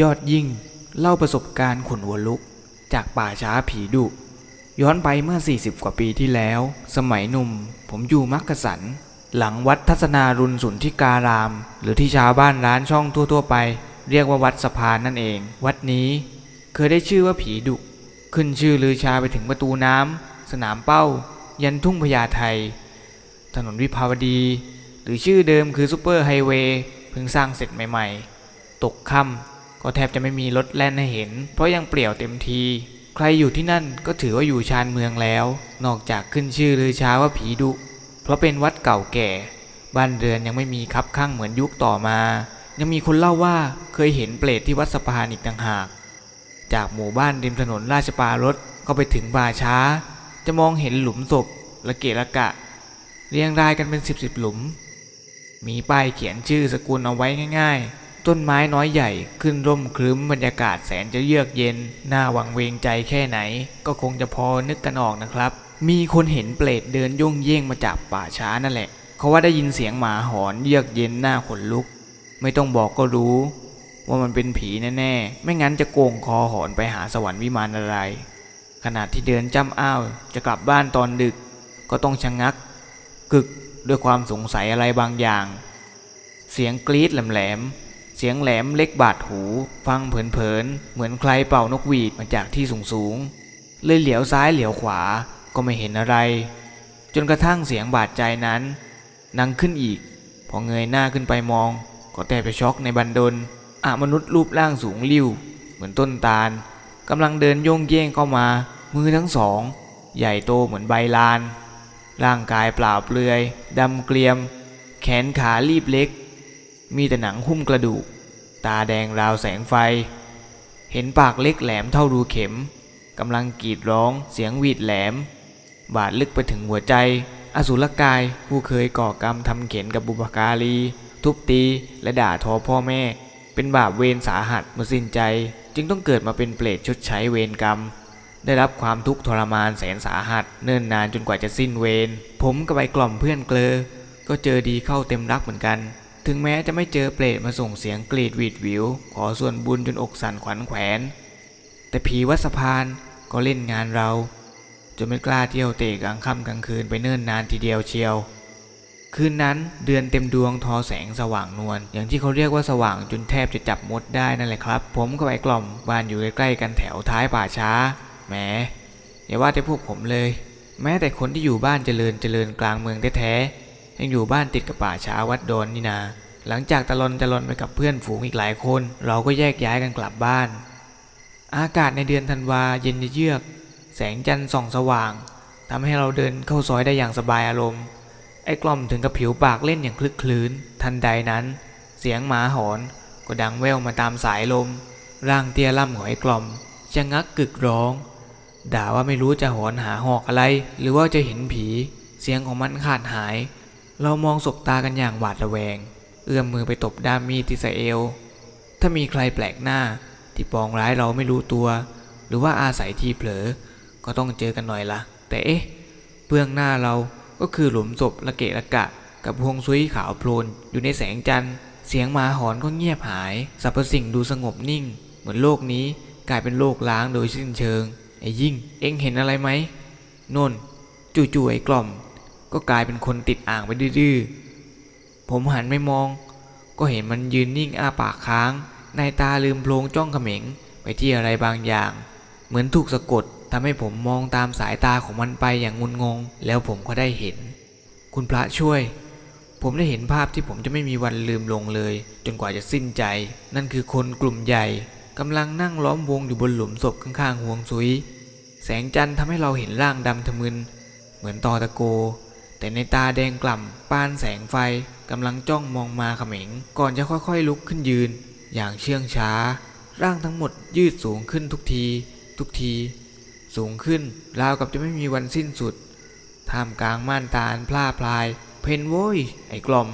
ยอดยิ่งเล่าประสบการณ์ขนหัวลุก จากป่าช้าผีดุ ย้อนไปเมื่อ 40 กว่าปีที่แล้ว สมัยหนุ่ม ผมอยู่มักกะสัน หลังวัดทัศนารุณสุนทิการาม หรือที่ชาวบ้านร้านช่องทั่ว ๆ ไป เรียกว่าวัดสะพานนั่นเอง วัดนี้เคยได้ชื่อว่าผีดุ ขึ้นชื่อลือชาไปถึงประตูน้ำสนามเป้า ยันทุ่งพญาไทถนนวิภาวดี หรือชื่อเดิมคือซูเปอร์ไฮเวย์เพิ่งสร้างเสร็จใหม่ ๆ ตกค่ำ ก็แทบจะไม่มีรถแล่นให้เห็น เพราะยังเปลี่ยวเต็มที ใครอยู่ที่นั่นก็ถือว่าอยู่ชานเมืองแล้ว นอกจากขึ้นชื่อลือชาว่าผีดุ เพราะเป็นวัดเก่าแก่ บ้านเรือนยังไม่มีคับคั่งเหมือนยุคต่อมา ยังมีคนเล่าว่าเคยเห็นเปรตที่วัดสะพานอีกต่างหาก จากหมู่บ้านริมถนนราชปรารภก็ไปถึงป่าช้า จะมองเห็นหลุมศพละเกะละกะ เรียงรายกันเป็นสิบสิบหลุม มีป้ายเขียนชื่อสกุลเอาไว้ง่าย ๆ ต้นไม้น้อยใหญ่ขึ้นร่มครึ้มบรรยากาศแสนจะเยือกเย็นน่าหวังเวงใจแค่ไหน ก็คงจะพอนึกกันออกนะครับ มีคนเห็นเปรตเดินย่งเย่งมาจากป่าช้านั่นแหละ เขาว่าได้ยินเสียงหมาหอนเยือกเย็นหน้าขนลุก ไม่ต้องบอกก็รู้ ว่ามันเป็นผีแน่ๆ ไม่งั้นจะโกงคอหอนไปหาสวรรค์วิมานอะไร ขณะที่เดินจ้ำอ้าวจะกลับบ้านตอนดึก ก็ต้องชะงงัก กึกด้วยความสงสัยอะไรบางอย่าง เสียงกรีดแหลมๆ เสียงแหลมเล็กบาดหู ฟังเผินๆเหมือนใครเป่านกหวีดมาจากที่สูงๆเลยเหลียวซ้ายเหลียวขวาก็ไม่เห็นอะไร จนกระทั่งเสียงบาดใจนั้นนังขึ้นอีก พอเงยหน้าขึ้นไปมอง ก็แต่ไปช็อกในบันดลอามนุษย์รูปร่างสูงลิ่วเหมือนต้นตาลกำลังเดินโยงเย่งเข้ามา มือทั้งสอง ใหญ่โตเหมือนใบลาน ร่างกายเปล่าเปลือยดำเกลียม แขนขารีบเล็ก มีแต่หนังหุ้มกระดูก ตาแดงราวแสงไฟ เห็นปากเล็กแหลมเท่ารูเข็มกำลังกรีดร้องเสียงหวีดแหลม บาดลึกไปถึงหัวใจ อสุรกายผู้เคยก่อกรรมทำเข็นกับบุพการี ทุบตีและด่าทอพ่อแม่ เป็นบาปเวรสาหัสเมื่อสิ้นใจ จึงต้องเกิดมาเป็นเปรตชดใช้เวรกรรม ได้รับความทุกข์ทรมานแสนสาหัส เนิ่นนานจนกว่าจะสิ้นเวรผมกับไปกล่อมเพื่อนเกลอ ก็เจอดีเข้าเต็มรักเหมือนกัน ถึงแม้จะไม่เจอเปรตมาส่งเสียงกรีดวีดวิว ขอส่วนบุญจนอกสั่นขวัญแขวน แต่ผีวัดสะพานก็เล่นงานเรา จนไม่กล้าเที่ยวเตะกลางค่ำกลางคืนไปเนิ่นนานทีเดียวเชียว คืนนั้นเดือนเต็มดวงทอแสงสว่างนวลอย่างที่เขาเรียกว่าสว่างจนแทบจะจับมดได้นั่นแหละครับ ผมกับไอ้กล่อมบ้านอยู่ใกล้ๆกันแถวท้ายป่าช้าแหมอย่าว่าแต่พวกผมเลย แม้แต่คนที่อยู่บ้านเจริญเจริญกลางเมืองแท้ๆ ยังอยู่บ้านติดกับป่าช้าวัดโดนนี่นา หลังจากตะลอนตะลอนไปกับเพื่อนฝูงอีกหลายคน เราก็แยกย้ายกันกลับบ้าน อากาศในเดือนธันวาเย็นเยือก แสงจันทร์ส่องสว่างทำให้เราเดินเข้าซอยได้อย่างสบายอารมณ์ ไอ้กล่อมถึงกับผิวปากเล่นอย่างคลึกคลื้น ทันใดนั้น เสียงหมาหอนก็ดังแว่วมาตามสายลม ร่างเตี้ยล่ำของไอ้กล่อมจะงักกึกร้อง ด่าว่าไม่รู้จะหอนหาหอกอะไร หรือว่าจะเห็นผี เสียงของมันขาดหาย เรามองสบตากันอย่างหวาดระแวง เอื้อมมือไปตบด้ามมีดที่ใส่เอวถ้ามีใครแปลกหน้าที่ปองร้ายเราไม่รู้ตัว หรือว่าอาศัยที่เผลอ ก็ต้องเจอกันหน่อยละแต่เอ๊ะ เบื้องหน้าเราก็คือหลุมศพละเกะละกะ กับพวงซุยขาวโพลนอยู่ในแสงจันทร์ เสียงหมาหอนก็เงียบหายสรรพสิ่งดูสงบนิ่ง เหมือนโลกนี้กลายเป็นโลกล้างโดยสิ้นเชิงไอ้ยิ่งเอ็งเห็นอะไรไหมนนจู่ๆไอ้กล่อม ก็กลายเป็นคนติดอ่างไปดื้อๆผมหันไม่มอง ก็เห็นมันยืนนิ่งอ้าปากค้าง ในตาลืมโพลงจ้องเขม็งไปที่อะไรบางอย่าง เหมือนถูกสะกดทำให้ผมมองตามสายตาของมันไปอย่างงุนงง แล้วผมก็ได้เห็น คุณพระช่วย ผมได้เห็นภาพที่ผมจะไม่มีวันลืมลงเลย จนกว่าจะสิ้นใจ นั่นคือคนกลุ่มใหญ่กำลังนั่งล้อมวงอยู่บนหลุมศพข้างๆห่วงซุย แสงจันทร์ทำให้เราเห็นร่างดำทะมึน เหมือนตอตะโก แต่ในตาแดงกล่ำปานแสงไฟกำลังจ้องมองมาเขม็ง ก่อนจะค่อยๆลุกขึ้นยืน อย่างเชื่องช้า ร่างทั้งหมดยืดสูงขึ้นทุกที ทุกที สูงขึ้นราวกับจะไม่มีวันสิ้นสุดท่ามกลางม่านตาอันพร่าพราย เปรตโว้ยไอ้กล่อม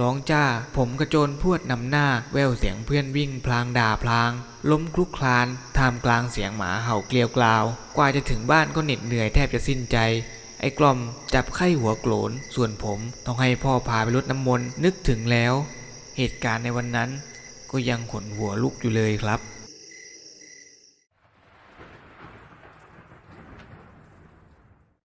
ร้องจ้าผมกระโจนพรวดนำหน้าแว่วเสียงเพื่อนวิ่งพลางด่าพลาง ล้มคลุกคลานท่ามกลางเสียงหมาเห่าเกรียวกราว กว่าจะถึงบ้านก็เหน็ดเหนื่อยแทบจะสิ้นใจ ไอ้กล่อมจับไข้หัวโกรนส่วนผมต้องให้พ่อพาไปรดน้ำมนต์นึกถึงแล้ว เหตุการณ์ในวันนั้นกก็ยังขนหัวลุกอยู่เลยครับ